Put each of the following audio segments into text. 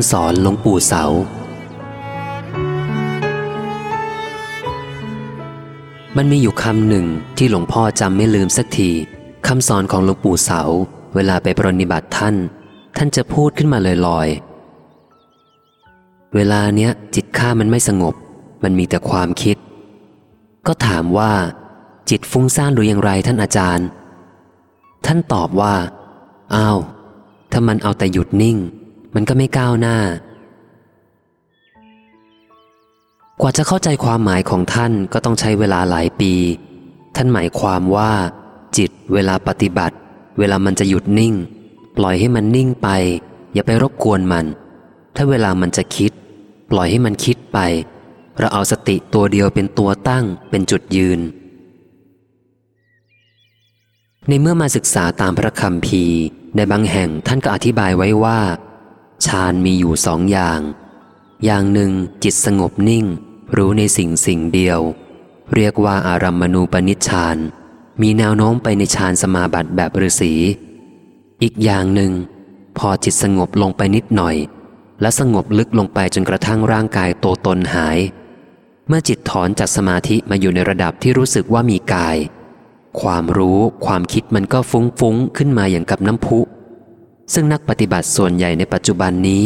ำสอนหลวงปู่เสา มันมีอยู่คำหนึ่งที่หลวงพ่อจำไม่ลืมสักทีคำสอนของหลวงปู่เสา เวลาไปปรนิบัติท่าน ท่านจะพูดขึ้นมาลอยๆ เวลาเนี้ยจิตข้ามันไม่สงบ มันมีแต่ความคิด ก็ถามว่า จิตฟุ้งซ่านหรืออย่างไรท่านอาจารย์ ท่านตอบว่า อ้าว ถ้ามันเอาแต่หยุดนิ่ง มันก็ไม่ก้าวหน้า กว่าจะเข้าใจความหมายของท่านก็ต้องใช้เวลาหลายปี ท่านหมายความว่า จิตเวลาปฏิบัติ เวลามันจะหยุดนิ่ง ปล่อยให้มันนิ่งไป อย่าไปรบกวนมัน ถ้าเวลามันจะคิด ปล่อยให้มันคิดไป เราเอาสติตัวเดียวเป็นตัวตั้งเป็นจุดยืนในเมื่อมาศึกษาตามพระคำพีในบางแห่งท่านก็อธิบายไว้ว่า ฌานมีอยู่สองอย่าง อย่างหนึ่งจิตสงบนิ่ง รู้ในสิ่งสิ่งเดียว เรียกว่าอารัมมณูปนิชฌาน มีแนวโน้มไปในฌานสมาบัติแบบฤาษีอีกอย่างหนึ่ง พอจิตสงบลงไปนิดหน่อย และสงบลึกลงไปจนกระทั่งร่างกายโตตนหาย เมื่อจิตถอนจากสมาธิมาอยู่ในระดับที่รู้สึกว่ามีกาย ความรู้ความคิดมันก็ฟุ้งฟุ้งขึ้นมาอย่างกับน้ำพุ ซึ่งนักปฏิบัติส่วนใหญ่ในปัจจุบันนี้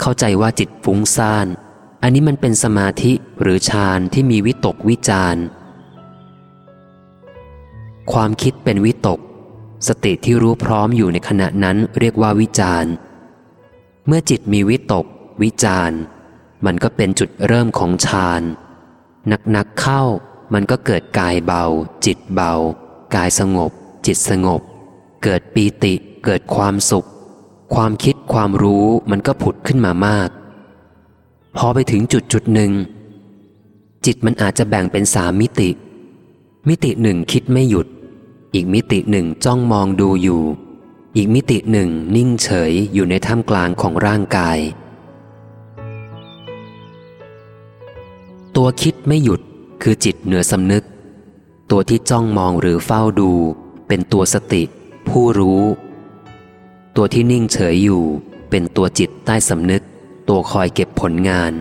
เข้าใจว่าจิตฟุ้งซ่าน อันนี้มันเป็นสมาธิหรือฌานที่มีวิตกวิจารความคิดเป็นวิตก สติที่รู้พร้อมอยู่ในขณะนั้นเรียกว่าวิจารเมื่อจิตมีวิตก วิจารมันก็เป็นจุดเริ่มของฌานหนักๆเข้ามันก็เกิดกายเบา จิตเบา กายสงบ จิตสงบ เกิดปีติเกิดความสุข ความคิดความรู้มันก็ผุดขึ้นมามาก พอไปถึงจุดจุดหนึ่ง จิตมันอาจจะแบ่งเป็นสามมิติ มิติหนึ่งคิดไม่หยุด อีกมิติหนึ่งจ้องมองดูอยู่ อีกมิติหนึ่งนิ่งเฉยอยู่ในท่ามกลางของร่างกาย ตัวคิดไม่หยุดคือจิตเหนือสำนึก ตัวที่จ้องมองหรือเฝ้าดู เป็นตัวสติ ผู้รู้ ตัวที่นิ่งเฉยอยู่ เป็นตัวจิตใต้สำนึก ตัวคอยเก็บผลงาน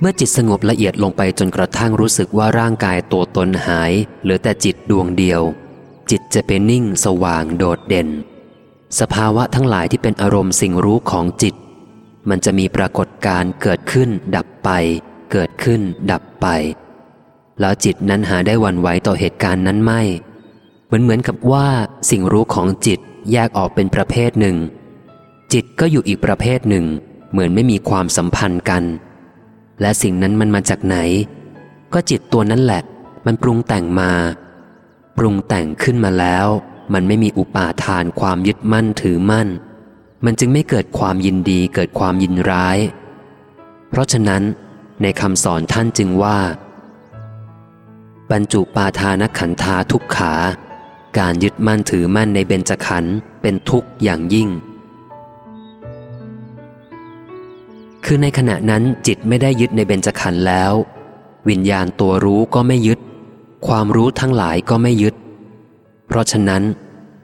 เมื่อจิตสงบละเอียดลงไปจนกระทั่งรู้สึกว่าร่างกายตัวตนหาย เหลือแต่จิตดวงเดียว จิตจะเป็นนิ่งสว่างโดดเด่น สภาวะทั้งหลายที่เป็นอารมณ์สิ่งรู้ของจิต มันจะมีปรากฏการเกิดขึ้น ดับไป เกิดขึ้น ดับไปแล้วจิตนั้นหาได้วันไหวต่อเหตุการณ์นั้นไม่ มือนเหมือนกับว่าสิ่งรู้ของจิตแยกออกเป็นประเภทหนึ่ง จิตก็อยู่อีกประเภทหนึ่ง เหมือนไม่มีความสัมพันธ์กัน และสิ่งนั้นมันมาจากไหน ก็จิตตัวนั้นแหละ มันปรุงแต่งมา ปรุงแต่งขึ้นมาแล้ว มันไม่มีอุปาทานความยึดมั่นถือมั่น มันจึงไม่เกิดความยินดีเกิดความยินร้าย เพราะฉะนั้นในคำสอนท่านจึงว่า บรรจุปาทานขันธาทุกขา การยึดมั่นถือมั่นในเบญจขันธ์เป็นทุกข์อย่างยิ่ง คือในขณะนั้นจิตไม่ได้ยึดในเบญจขันธ์แล้ว วิญญาณตัวรู้ก็ไม่ยึด ความรู้ทั้งหลายก็ไม่ยึด เพราะฉะนั้น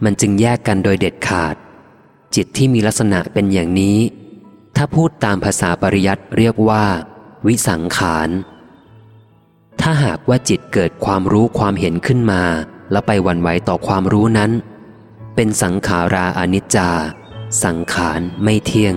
มันจึงแยกกันโดยเด็ดขาด จิตที่มีลักษณะเป็นอย่างนี้ ถ้าพูดตามภาษาปริยัติเรียกว่า วิสังขารถ้าหากว่าจิตเกิดความรู้ความเห็นขึ้นมา และไปหวั่นไหวต่อความรู้นั้น เป็นสังขาราอนิจจา สังขารไม่เที่ยง